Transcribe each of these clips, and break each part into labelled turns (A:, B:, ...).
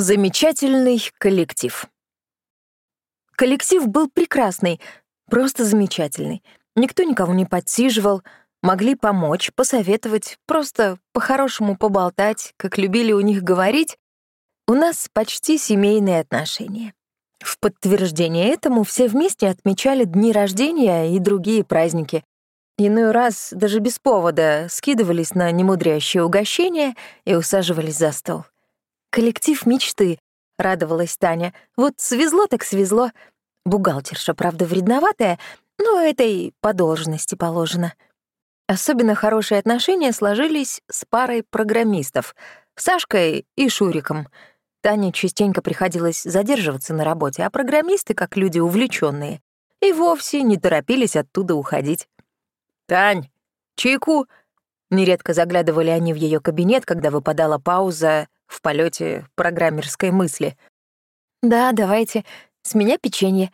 A: Замечательный коллектив. Коллектив был прекрасный, просто замечательный. Никто никого не подсиживал, могли помочь, посоветовать, просто по-хорошему поболтать, как любили у них говорить. У нас почти семейные отношения. В подтверждение этому все вместе отмечали дни рождения и другие праздники. Иной раз даже без повода скидывались на немудрящее угощение и усаживались за стол. Коллектив мечты, радовалась Таня. Вот свезло так свезло. Бухгалтерша, правда, вредноватая, но этой по должности положено. Особенно хорошие отношения сложились с парой программистов — Сашкой и Шуриком. Тане частенько приходилось задерживаться на работе, а программисты, как люди увлеченные, и вовсе не торопились оттуда уходить. «Тань, чайку!» Нередко заглядывали они в ее кабинет, когда выпадала пауза в полете программерской мысли. «Да, давайте. С меня печенье».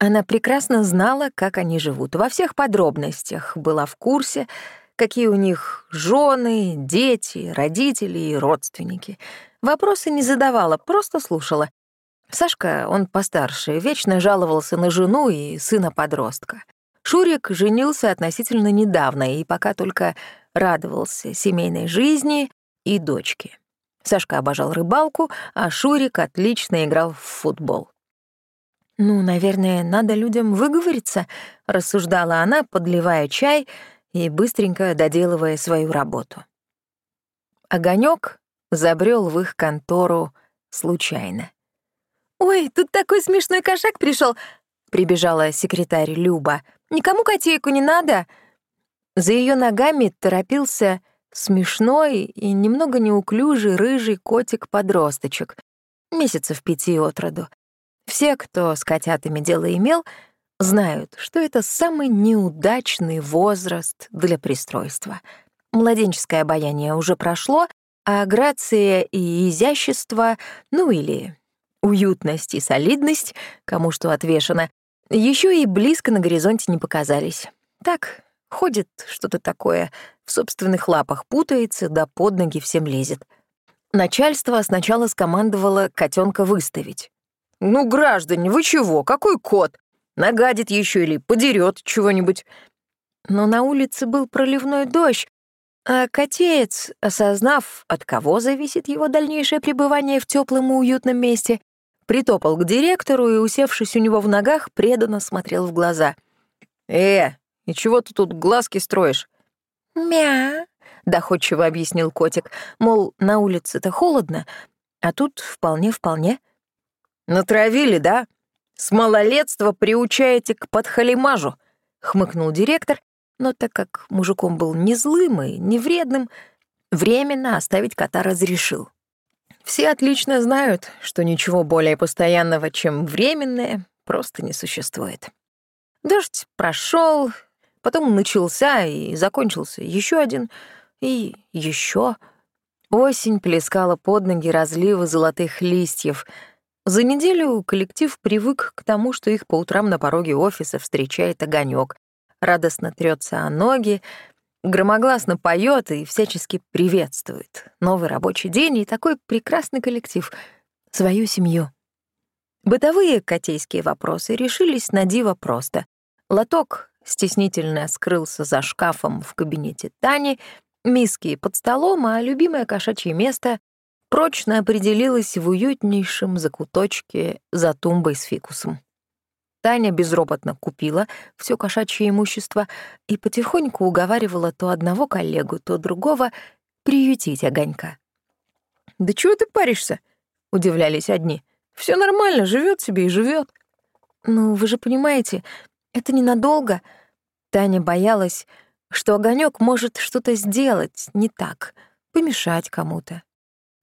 A: Она прекрасно знала, как они живут. Во всех подробностях была в курсе, какие у них жены, дети, родители и родственники. Вопросы не задавала, просто слушала. Сашка, он постарше, вечно жаловался на жену и сына-подростка. Шурик женился относительно недавно и пока только радовался семейной жизни и дочке. Сашка обожал рыбалку, а Шурик отлично играл в футбол. «Ну, наверное, надо людям выговориться», — рассуждала она, подливая чай и быстренько доделывая свою работу. Огонек забрел в их контору случайно. «Ой, тут такой смешной кошак пришел, прибежала секретарь Люба. «Никому котейку не надо!» За ее ногами торопился Смешной и немного неуклюжий рыжий котик-подросточек, месяцев пяти от роду. Все, кто с котятами дело имел, знают, что это самый неудачный возраст для пристройства. Младенческое обаяние уже прошло, а грация и изящество, ну или уютность и солидность, кому что отвешено, еще и близко на горизонте не показались. Так, ходит что-то такое — в собственных лапах путается, да под ноги всем лезет. Начальство сначала скомандовало котенка выставить. «Ну, граждане, вы чего? Какой кот? Нагадит еще или подерет чего-нибудь?» Но на улице был проливной дождь, а котеец, осознав, от кого зависит его дальнейшее пребывание в теплом и уютном месте, притопал к директору и, усевшись у него в ногах, преданно смотрел в глаза. «Э, и чего ты тут глазки строишь?
B: «Мя», —
A: доходчиво объяснил котик, мол, на улице-то холодно, а тут вполне-вполне.
C: «Натравили, да? С малолетства приучаете к подхалимажу», — хмыкнул директор, но так как мужиком был не злым и не вредным, временно оставить кота разрешил. Все отлично знают, что ничего более постоянного, чем временное, просто не существует. Дождь прошел, Потом начался и закончился еще один, и еще. Осень плескала под ноги разливы золотых листьев. За неделю коллектив привык к тому, что их по утрам на пороге офиса встречает огонек, радостно трется о ноги, громогласно поет и всячески приветствует. Новый рабочий день и такой прекрасный коллектив, свою семью. Бытовые котейские вопросы решились на диво просто. Лоток стеснительно скрылся за шкафом в кабинете Тани, миски под столом, а любимое кошачье место прочно определилось в уютнейшем закуточке за тумбой с фикусом. Таня безропотно купила все кошачье имущество и потихоньку уговаривала то одного коллегу, то другого приютить огонька. «Да чего ты паришься?» — удивлялись одни. Все нормально, живет себе и живет.
A: «Ну, вы же понимаете, это ненадолго. Таня боялась, что огонек может что-то сделать не так, помешать кому-то.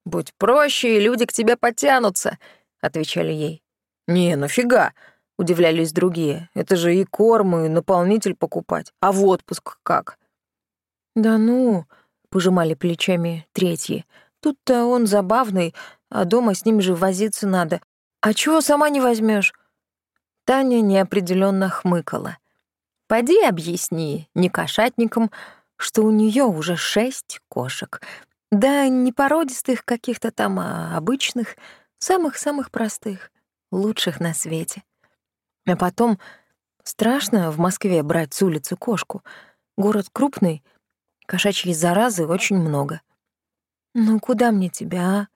C: «Будь проще, и люди к тебе подтянутся», — отвечали ей. «Не, нафига?» — удивлялись другие. «Это же и корм, и наполнитель покупать. А в отпуск как?»
A: «Да ну», — пожимали плечами третьи. «Тут-то он забавный, а дома с ним же возиться надо. А чего сама не возьмешь? Таня неопределенно хмыкала. Поди объясни не кошатникам, что у нее уже шесть кошек. Да не породистых каких-то там, а обычных, Самых-самых простых, лучших на свете. А потом страшно в Москве брать с улицы кошку. Город крупный, кошачьей заразы очень много. Ну куда мне тебя, а?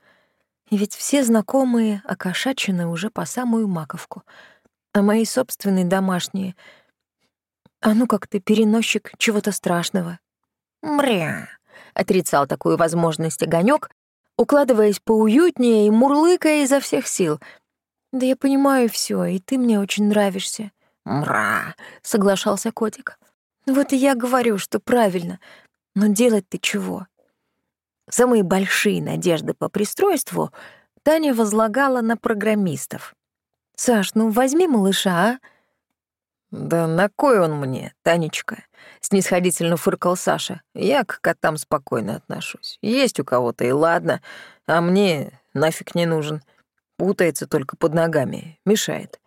A: Ведь все знакомые окошачены уже по самую маковку. А мои собственные домашние... А ну как ты, переносчик чего-то страшного.
C: Мря, отрицал такую возможность огонек, укладываясь поуютнее и мурлыкая изо всех сил.
A: Да я понимаю все, и ты мне очень нравишься.
C: Мра, соглашался котик.
A: Вот и я говорю, что правильно. Но делать ты чего?
C: Самые большие надежды по пристройству Таня возлагала на программистов.
A: «Саш, ну возьми малыша, а?»
C: «Да на кой он мне, Танечка?» — снисходительно фыркал Саша. «Я к котам спокойно отношусь. Есть у кого-то и ладно, а мне нафиг не нужен. Путается только под ногами, мешает».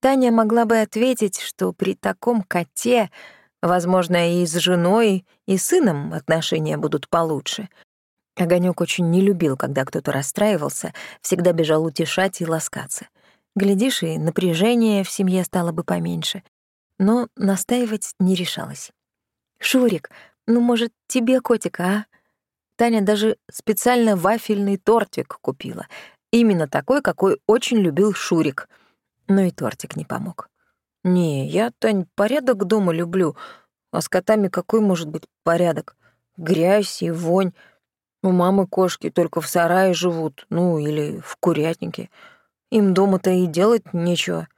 A: Таня могла бы ответить, что при таком коте, возможно, и с женой, и сыном отношения будут получше. Огонек очень не любил, когда кто-то расстраивался, всегда бежал утешать и ласкаться. Глядишь, и напряжение в семье стало бы поменьше. Но настаивать не решалась. «Шурик, ну, может, тебе котика, а?» Таня даже специально вафельный тортик купила. Именно такой, какой очень любил Шурик. Но и тортик не помог.
C: «Не, я, Тань, порядок дома люблю. А с котами какой может быть порядок? Грязь и вонь. У мамы кошки только в сарае живут, ну, или в курятнике. Им дома-то и делать нечего.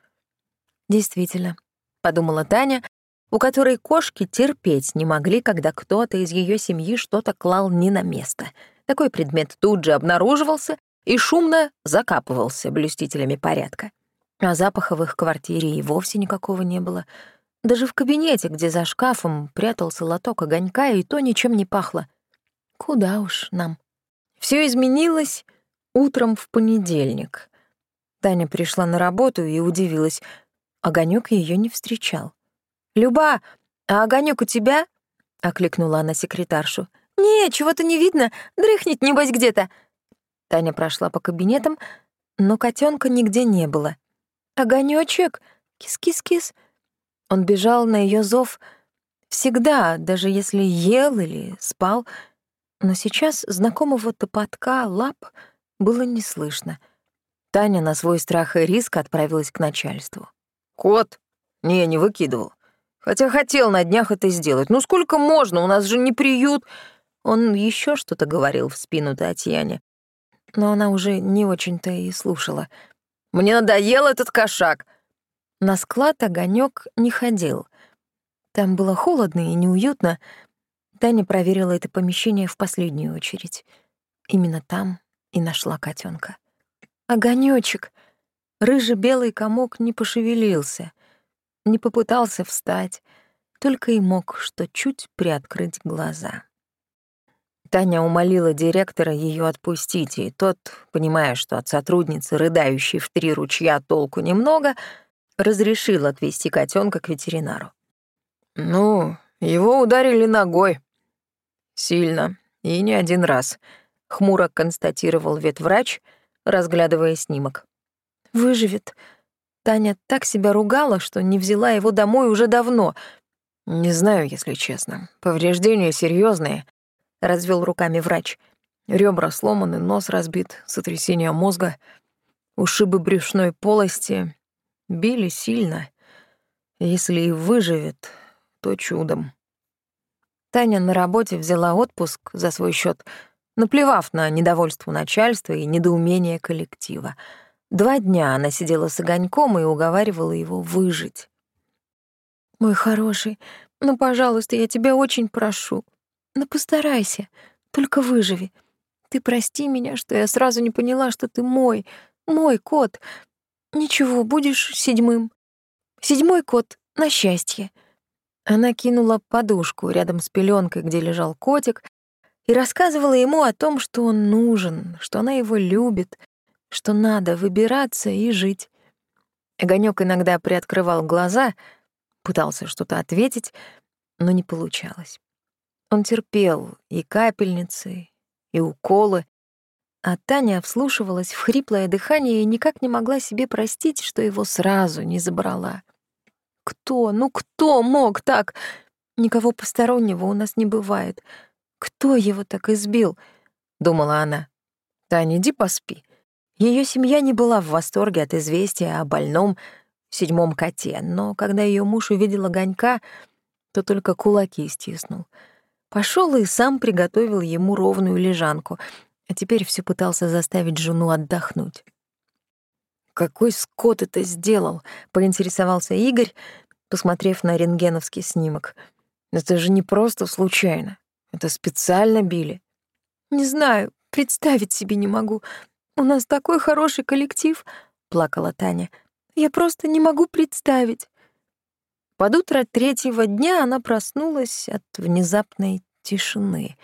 A: Действительно, подумала Таня, у которой кошки терпеть не могли, когда кто-то из ее семьи что-то клал не на место. Такой предмет тут же обнаруживался и шумно закапывался блюстителями порядка. А запаха в их квартире и вовсе никакого не было. Даже в кабинете, где за шкафом прятался лоток огонька, и то ничем не пахло. Куда уж нам. Все изменилось утром в понедельник. Таня пришла на работу и удивилась. Огонек ее не встречал. «Люба, а огонек у тебя?» — окликнула она секретаршу. «Не, чего-то не видно. Дрыхнет, небось, где-то». Таня прошла по кабинетам, но котенка нигде не было. Огонечек, кис-кис-кис. Он бежал на ее зов всегда, даже если ел или спал. Но сейчас знакомого топотка лап было не слышно — Таня на свой страх и риск отправилась к начальству.
C: «Кот? Не, не выкидывал. Хотя хотел на днях это сделать. Ну сколько можно? У нас же не приют».
A: Он еще что-то говорил в спину Татьяне, но она уже не очень-то и слушала.
C: «Мне надоел этот кошак!»
A: На склад огонек не ходил. Там было холодно и неуютно. Таня проверила это помещение в последнюю очередь. Именно там и нашла котенка. Огонёчек. Рыжий-белый комок не пошевелился, не попытался встать, только и мог что чуть приоткрыть глаза. Таня умолила директора ее отпустить, и тот, понимая, что от сотрудницы, рыдающей в три ручья, толку немного, разрешил отвезти котенка к ветеринару.
C: «Ну, его ударили ногой. Сильно, и не один раз», — хмуро констатировал ветврач — разглядывая снимок.
A: «Выживет. Таня так себя ругала, что не взяла его домой уже давно.
C: Не знаю, если честно. Повреждения серьезные, развел руками врач. Ребра сломаны, нос разбит, сотрясение мозга, ушибы брюшной полости. Били сильно. Если и выживет, то чудом.
A: Таня на работе взяла отпуск за свой счет, наплевав на недовольство начальства и недоумение коллектива. Два дня она сидела с огоньком и уговаривала его выжить. «Мой хороший, ну, пожалуйста, я тебя очень прошу. Ну, постарайся, только выживи. Ты прости меня, что я сразу не поняла, что ты мой, мой кот. Ничего, будешь седьмым. Седьмой кот на счастье». Она кинула подушку рядом с пеленкой, где лежал котик, и рассказывала ему о том, что он нужен, что она его любит, что надо выбираться и жить. Огонек иногда приоткрывал глаза, пытался что-то ответить, но не получалось. Он терпел и капельницы, и уколы, А Таня вслушивалась в хриплое дыхание и никак не могла себе простить, что его сразу не забрала. Кто, ну кто мог так? Никого постороннего у нас не бывает. Кто его так избил? Думала она. Таня, иди поспи. Ее семья не была в восторге от известия о больном седьмом коте, но когда ее муж увидел огонька, то только кулаки стиснул. Пошел и сам приготовил ему ровную лежанку, а теперь все пытался заставить жену отдохнуть. «Какой скот это сделал?» — поинтересовался Игорь, посмотрев на рентгеновский снимок. «Это же не просто случайно. Это специально били». «Не знаю, представить себе не могу. У нас такой хороший коллектив», — плакала Таня. «Я просто не могу представить». Под утро третьего дня она проснулась от внезапной тишины.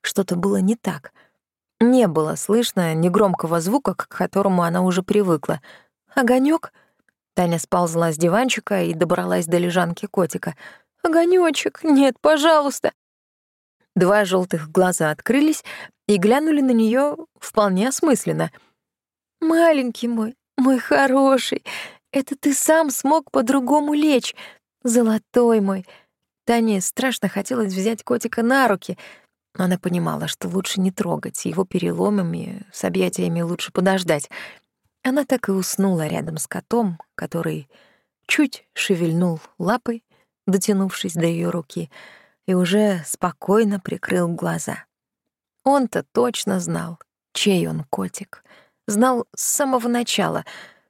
A: Что-то было не так. Не было слышно негромкого звука, к которому она уже привыкла. Огонек? Таня сползла с диванчика и добралась до лежанки котика. Огонечек, нет, пожалуйста. Два желтых глаза открылись и глянули на нее вполне осмысленно. «Маленький мой, мой хороший, это ты сам смог по-другому лечь. Золотой мой!» Тане страшно хотелось взять котика на руки, но она понимала, что лучше не трогать, его переломами, с объятиями лучше подождать. Она так и уснула рядом с котом, который чуть шевельнул лапой, дотянувшись до ее руки, и уже спокойно прикрыл глаза. Он-то точно знал, чей он котик. Знал с самого начала,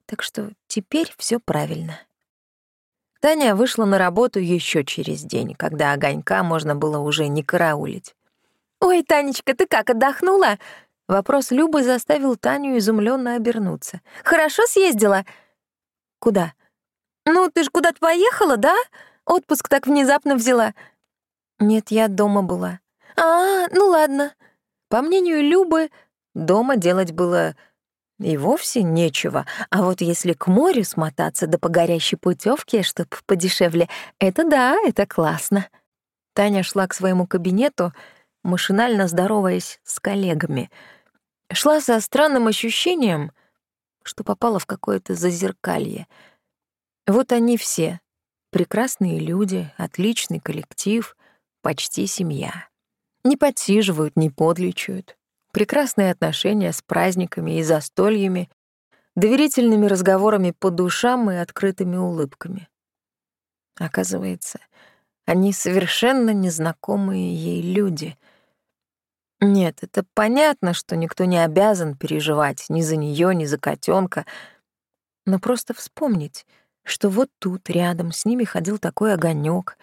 A: так что теперь все правильно. Таня вышла на работу еще через день, когда огонька можно было уже не караулить. «Ой, Танечка, ты как, отдохнула?» Вопрос Любы заставил Таню изумленно обернуться. «Хорошо съездила?» «Куда?» «Ну, ты ж куда-то поехала, да? Отпуск так внезапно взяла». «Нет, я дома была». «А, ну ладно». По мнению Любы, дома делать было и вовсе нечего, а вот если к морю смотаться да по горящей путевке, чтоб подешевле, это да, это классно. Таня шла к своему кабинету, машинально здороваясь с коллегами. Шла со странным ощущением, что попала в какое-то зазеркалье. Вот они все, прекрасные люди, отличный коллектив, почти семья. Не подсиживают, не подлечают прекрасные отношения с праздниками и застольями, доверительными разговорами по душам и открытыми улыбками. Оказывается, они совершенно незнакомые ей люди. Нет, это понятно, что никто не обязан переживать ни за нее, ни за котенка, но просто вспомнить, что вот тут рядом с ними ходил такой огонек,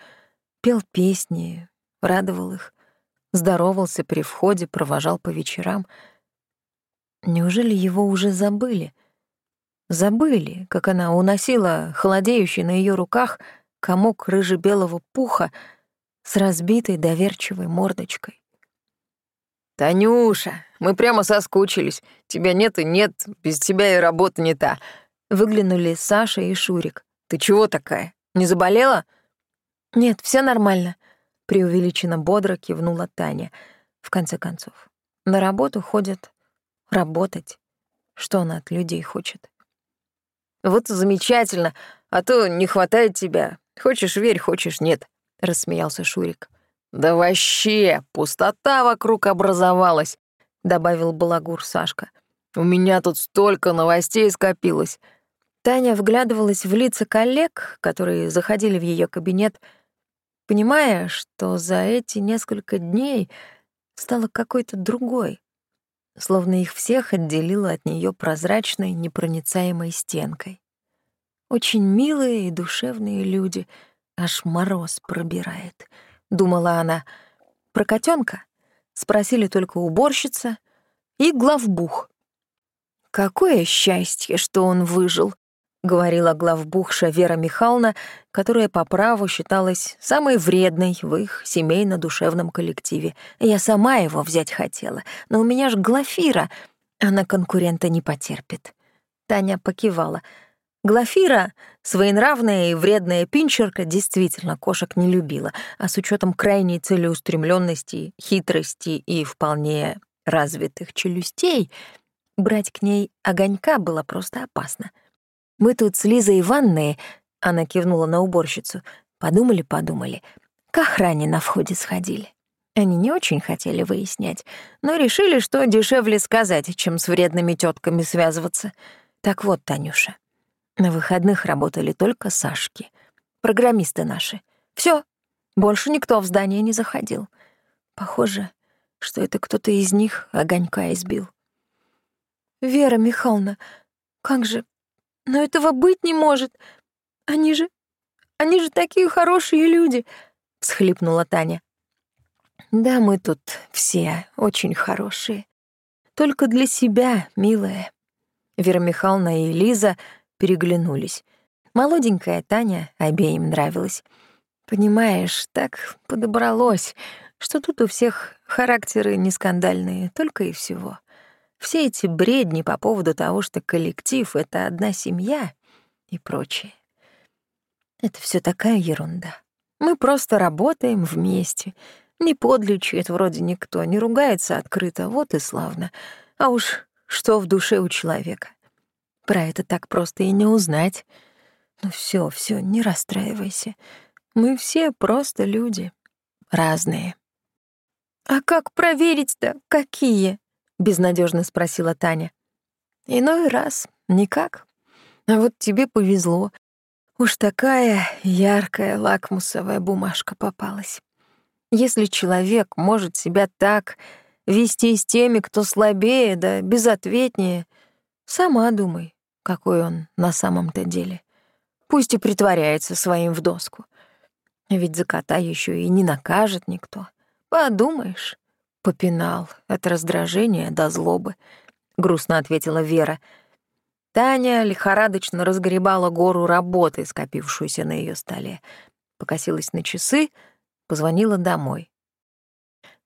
A: пел песни, радовал их, здоровался при входе, провожал по вечерам. Неужели его уже забыли? Забыли, как она уносила холодеющий на ее руках комок рыже-белого пуха с разбитой доверчивой мордочкой. «Танюша, мы прямо соскучились. Тебя нет и нет, без тебя и работа не та». Выглянули Саша и Шурик. «Ты чего такая? Не заболела?» «Нет, все нормально», преувеличенно бодро кивнула Таня. В конце концов, на работу ходят работать. Что она от людей хочет? Вот замечательно, а то не хватает тебя. Хочешь — верь, хочешь — нет, — рассмеялся Шурик. Да вообще, пустота вокруг образовалась, — добавил балагур Сашка. У меня тут столько новостей скопилось. Таня вглядывалась в лица коллег, которые заходили в ее кабинет, — понимая, что за эти несколько дней стала какой-то другой, словно их всех отделила от нее прозрачной, непроницаемой стенкой. Очень милые и душевные люди, аж мороз пробирает, — думала она. Про котенка спросили только уборщица и главбух. Какое счастье, что он выжил, говорила главбухша Вера Михайловна, которая по праву считалась самой вредной в их семейно-душевном коллективе. Я сама его взять хотела, но у меня ж Глафира, она конкурента не потерпит. Таня покивала. Глафира, своенравная и вредная пинчерка, действительно кошек не любила, а с учетом крайней целеустремленности, хитрости и вполне развитых челюстей, брать к ней огонька было просто опасно. Мы тут с Лизой Ивановной, она кивнула на уборщицу, подумали-подумали, к охране на входе сходили. Они не очень хотели выяснять, но решили, что дешевле сказать, чем с вредными тетками связываться. Так вот, Танюша, на выходных работали только Сашки, программисты наши. Все, больше никто в здание не заходил. Похоже, что это кто-то из них огонька избил. «Вера Михайловна, как же... Но этого быть не может. Они же... Они же такие хорошие люди!» — всхлипнула Таня. Да, мы тут все очень хорошие. Только для себя, милая. Вера Михайловна и Лиза переглянулись. Молоденькая Таня обеим нравилась. Понимаешь, так подобралось, что тут у всех характеры не скандальные, только и всего. Все эти бредни по поводу того, что коллектив — это одна семья и прочее. Это все такая ерунда. Мы просто работаем вместе — не подлечит вроде никто, не ругается открыто, вот и славно. А уж что в душе у человека. Про это так просто и не узнать. Ну все, все, не расстраивайся. Мы все просто люди. Разные. «А как проверить-то, какие?» — безнадежно спросила Таня. «Иной раз никак. А вот тебе повезло. Уж такая яркая лакмусовая бумажка попалась. Если человек может себя так вести с теми, кто слабее да безответнее, сама думай, какой он на самом-то деле. Пусть и притворяется своим в доску. Ведь за кота еще и не накажет никто. Подумаешь, попинал от раздражения до злобы, — грустно ответила Вера. Таня лихорадочно разгребала гору работы, скопившуюся на ее столе. Покосилась на часы — Позвонила домой.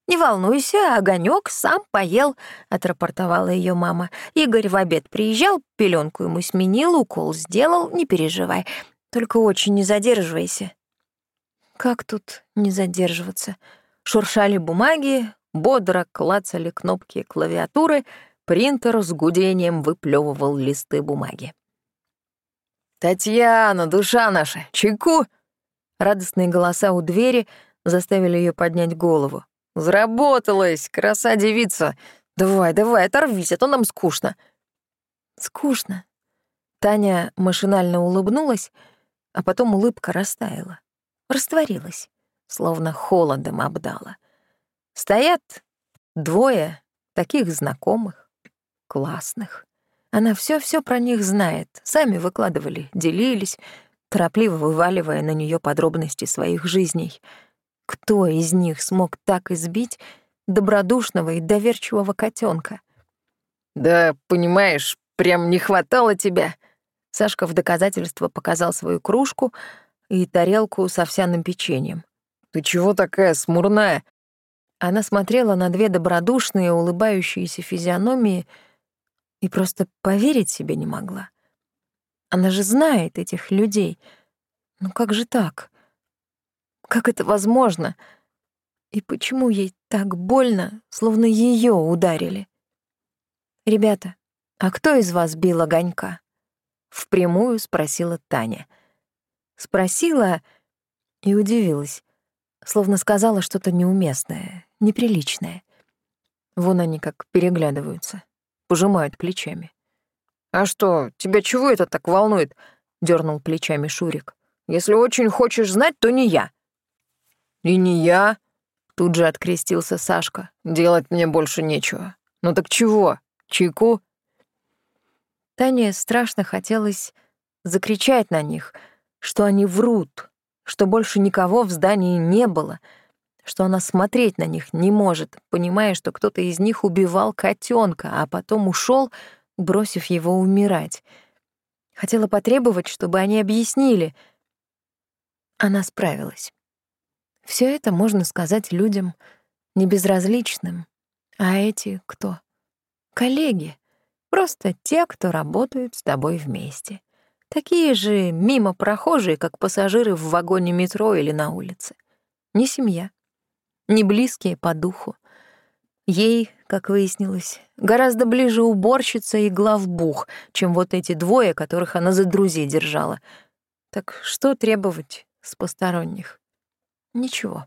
A: «Не волнуйся, огонек сам поел», — отрапортовала ее мама. «Игорь в обед приезжал, пеленку ему сменил, укол сделал, не переживай. Только очень не задерживайся». Как тут не задерживаться? Шуршали бумаги, бодро клацали кнопки клавиатуры, принтер с гудением выплевывал листы бумаги.
C: «Татьяна, душа наша, чайку!» Радостные голоса у двери — заставили ее поднять голову. «Заработалась, краса девица! Давай, давай, оторвись, а то нам скучно».
A: «Скучно». Таня машинально улыбнулась, а потом улыбка растаяла, растворилась, словно холодом обдала. Стоят двое таких знакомых, классных. Она все-все про них знает, сами выкладывали, делились, торопливо вываливая на нее подробности своих жизней — кто из них смог так избить добродушного и доверчивого котенка?
C: «Да, понимаешь, прям не хватало тебя». Сашка в доказательство показал свою кружку и тарелку с овсяным печеньем. «Ты чего такая смурная?»
A: Она смотрела на две добродушные, улыбающиеся физиономии и просто поверить себе не могла. Она же знает этих людей. Ну как же так? Как это возможно? И почему ей так больно, словно ее ударили? «Ребята, а кто из вас бил огонька?» Впрямую спросила Таня. Спросила и удивилась, словно сказала что-то неуместное, неприличное. Вон они как переглядываются, пожимают плечами.
C: «А что, тебя чего это так волнует?» — дернул плечами Шурик. «Если очень хочешь знать, то не я». «И не я», — тут же открестился Сашка. «Делать мне больше нечего. Ну так чего, чайку?»
A: Тане страшно хотелось закричать на них, что они врут, что больше никого в здании не было, что она смотреть на них не может, понимая, что кто-то из них убивал котенка, а потом ушел, бросив его умирать. Хотела потребовать, чтобы они объяснили. Она справилась. Все это можно сказать людям небезразличным. А эти кто? Коллеги. Просто те, кто работают с тобой вместе. Такие же мимо прохожие, как пассажиры в вагоне метро или на улице. Не семья, не близкие по духу. Ей, как выяснилось, гораздо ближе уборщица и главбух, чем вот эти двое, которых она за друзей держала. Так что требовать с посторонних? Ничего.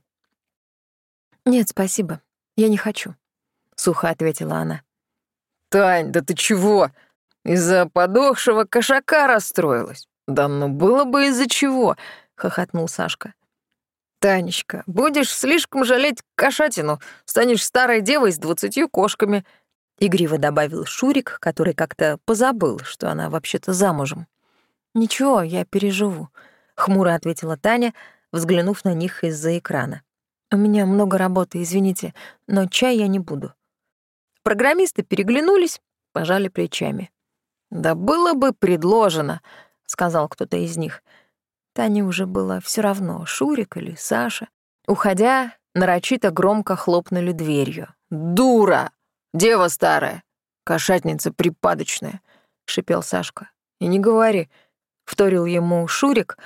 A: «Нет, спасибо, я не хочу», — сухо ответила она.
C: «Тань, да ты чего? Из-за подохшего кошака расстроилась? Да ну было бы из-за чего!» — хохотнул Сашка. «Танечка, будешь слишком жалеть кошатину, станешь старой девой с двадцатью кошками», — игриво добавил Шурик, который как-то позабыл, что она вообще-то замужем.
A: «Ничего, я переживу», — хмуро ответила Таня, взглянув на них из-за экрана. «У меня много работы, извините, но чай я не буду».
C: Программисты переглянулись, пожали плечами. «Да было бы предложено», — сказал кто-то из них —
A: Тане уже было все равно, Шурик или Саша.
C: Уходя, нарочито громко хлопнули дверью. «Дура! Дева старая! Кошатница припадочная!» — шипел Сашка. «И не говори!» — вторил ему Шурик.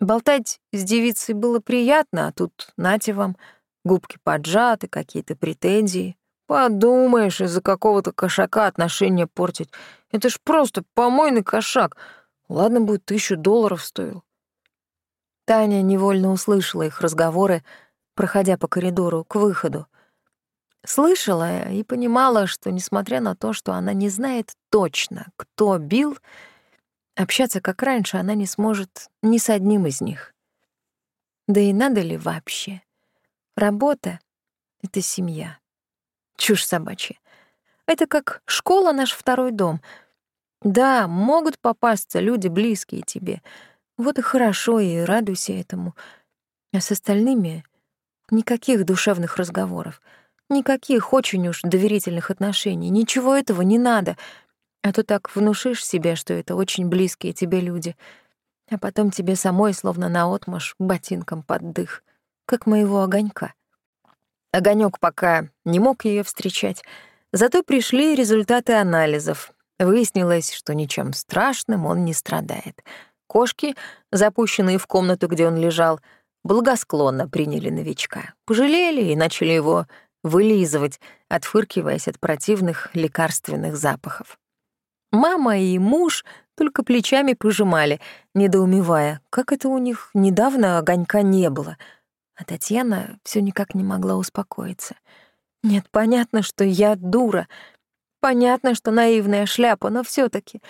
C: Болтать с девицей было приятно, а тут, нате вам, губки поджаты, какие-то претензии. Подумаешь, из-за какого-то кошака отношения портить. Это ж просто помойный кошак. Ладно бы тысячу долларов стоил.
A: Таня невольно услышала их разговоры, проходя по коридору к выходу. Слышала и понимала, что, несмотря на то, что она не знает точно, кто бил, общаться как раньше она не сможет ни с одним из них. Да и надо ли вообще? Работа — это семья. Чушь собачья. Это как школа наш второй дом. Да, могут попасться люди, близкие тебе — вот и хорошо, и радуйся этому. А с остальными никаких душевных разговоров, никаких очень уж доверительных отношений, ничего этого не надо. А то так внушишь себе, что это очень близкие тебе люди, а потом тебе самой словно наотмашь ботинком под дых, как моего огонька. Огонек пока не мог ее встречать, зато пришли результаты анализов. Выяснилось, что ничем страшным он не страдает — Кошки, запущенные в комнату, где он лежал, благосклонно приняли новичка, пожалели и начали его вылизывать, отфыркиваясь от противных лекарственных запахов. Мама и муж только плечами пожимали, недоумевая, как это у них недавно огонька не было. А Татьяна все никак не могла успокоиться. Нет, понятно, что я дура. Понятно, что наивная шляпа, но все таки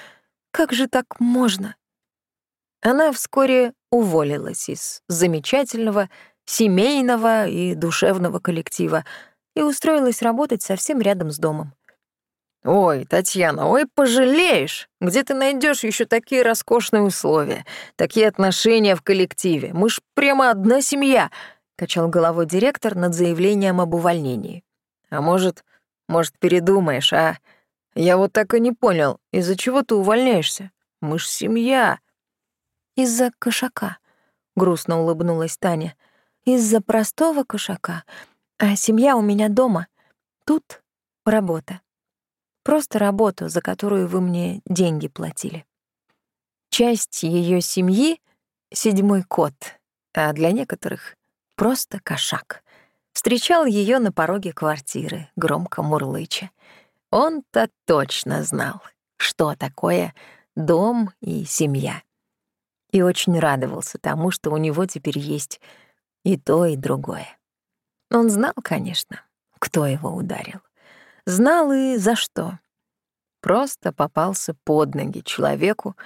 A: как же так можно? Она вскоре уволилась из замечательного семейного и душевного коллектива и устроилась работать совсем рядом с домом.
C: «Ой, Татьяна, ой, пожалеешь! Где ты найдешь еще такие роскошные условия, такие отношения в коллективе? Мы ж прямо одна семья!» — качал головой директор над заявлением об увольнении. «А может, может, передумаешь, а? Я вот так и не понял, из-за чего ты увольняешься? Мы ж семья!»
A: Из-за кошака, грустно улыбнулась Таня. Из-за простого кошака. А семья у меня дома. Тут работа. Просто работу, за которую вы мне деньги платили. Часть ее семьи — седьмой кот, а для некоторых — просто кошак. Встречал ее на пороге квартиры, громко мурлыча. Он-то точно знал, что такое дом и семья и очень радовался тому, что у него теперь есть и то, и другое. Он знал, конечно, кто его ударил. Знал и за что. Просто попался под ноги человеку,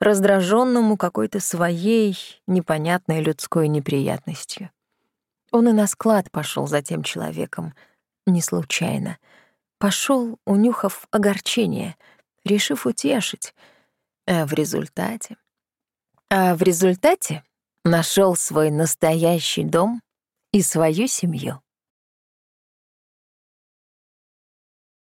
A: раздраженному какой-то своей непонятной людской неприятностью. Он и на склад пошел за тем человеком, не случайно. Пошел, унюхав огорчение, решив утешить, а в результате а в результате нашел свой настоящий дом и свою семью.